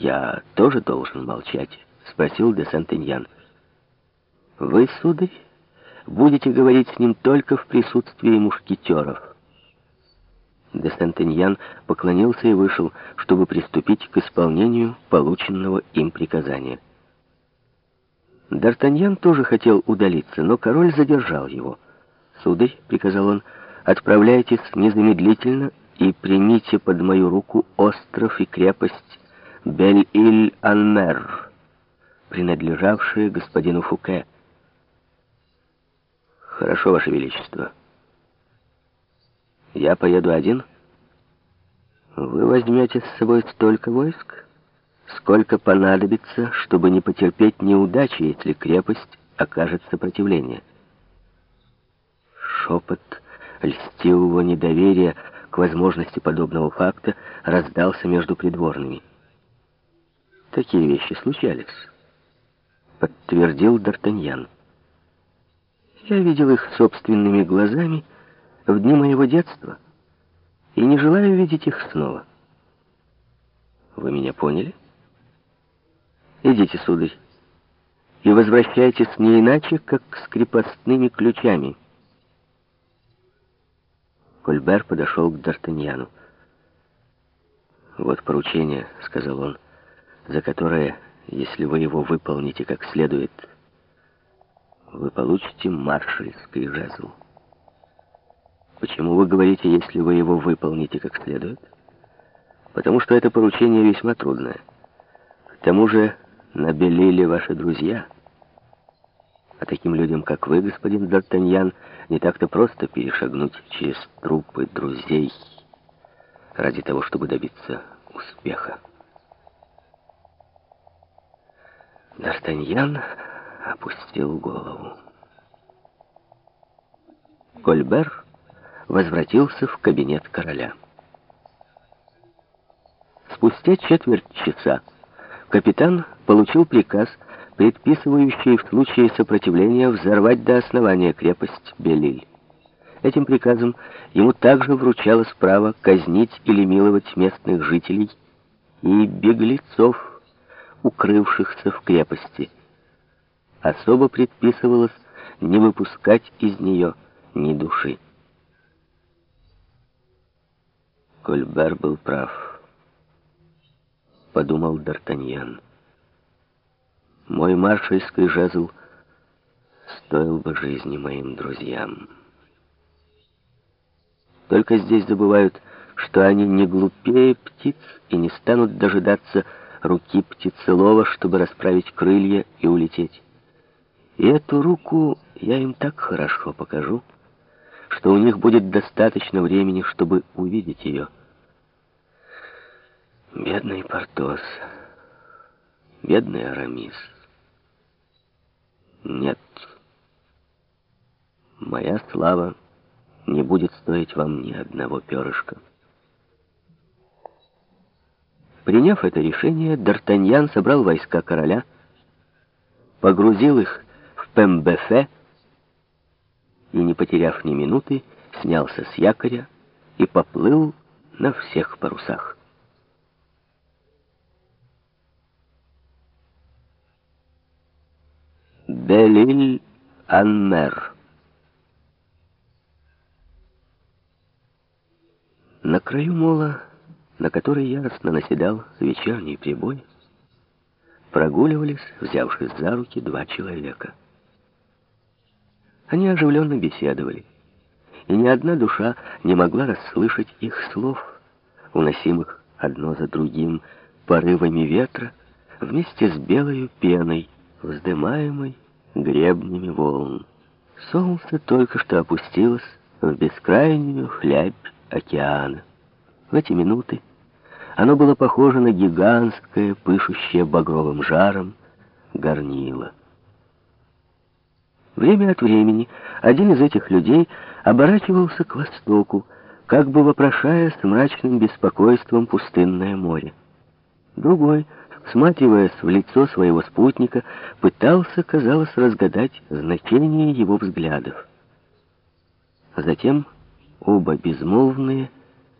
«Я тоже должен молчать?» — спросил де Сентеньян. «Вы, сударь, будете говорить с ним только в присутствии мушкетеров». Де Сентеньян поклонился и вышел, чтобы приступить к исполнению полученного им приказания. Д'Артаньян тоже хотел удалиться, но король задержал его. «Сударь», — приказал он, — «отправляйтесь незамедлительно и примите под мою руку остров и крепость Бель-Иль-Анмер, принадлежавшие господину Фуке». «Хорошо, Ваше Величество». Я поеду один. Вы возьмете с собой столько войск, сколько понадобится, чтобы не потерпеть неудачи, если крепость окажет сопротивление. Шепот льстивого недоверия к возможности подобного факта раздался между придворными. Такие вещи случались, подтвердил Д'Артаньян. Я видел их собственными глазами, в дни моего детства и не желаю видеть их снова. Вы меня поняли? Идите, сударь, и возвращайтесь не иначе, как с крепостными ключами. Кольбер подошел к Д'Артаньяну. «Вот поручение», — сказал он, — «за которое, если вы его выполните как следует, вы получите маршальский жезл». Почему вы говорите, если вы его выполните как следует? Потому что это поручение весьма трудное. К тому же набелили ваши друзья. А таким людям, как вы, господин Д'Артаньян, не так-то просто перешагнуть через трупы друзей ради того, чтобы добиться успеха. Д'Артаньян опустил голову. Кольбер возвратился в кабинет короля. Спустя четверть часа капитан получил приказ, предписывающий в случае сопротивления взорвать до основания крепость Белиль. Этим приказом ему также вручалось право казнить или миловать местных жителей и беглецов, укрывшихся в крепости. Особо предписывалось не выпускать из нее ни души. Кольбер был прав. Подумал Д'Артаньян. Мой маршальский жезл стоил бы жизни моим друзьям. Только здесь забывают, что они не глупее птиц и не станут дожидаться руки птицелова, чтобы расправить крылья и улететь. И эту руку я им так хорошо покажу, что у них будет достаточно времени, чтобы увидеть ее. Бедный Портос, бедный Арамис. Нет, моя слава не будет стоить вам ни одного перышка. Приняв это решение, Д'Артаньян собрал войска короля, погрузил их в Пембефе и, не потеряв ни минуты, снялся с якоря и поплыл на всех парусах. Белиль-Анмер. На краю мола, на который яростно наседал вечерний прибой, прогуливались, взявшись за руки, два человека. Они оживленно беседовали, и ни одна душа не могла расслышать их слов, уносимых одно за другим порывами ветра вместе с белой пеной, вздымаемой гребнями волн. Солнце только что опустилось в бескрайнюю хлябь океана. В эти минуты оно было похоже на гигантское, пышущее багровым жаром, горнило. Время от времени один из этих людей оборачивался к востоку, как бы вопрошая с мрачным беспокойством пустынное море. Другой — всматриваясь в лицо своего спутника, пытался, казалось, разгадать значение его взглядов. Затем оба безмолвные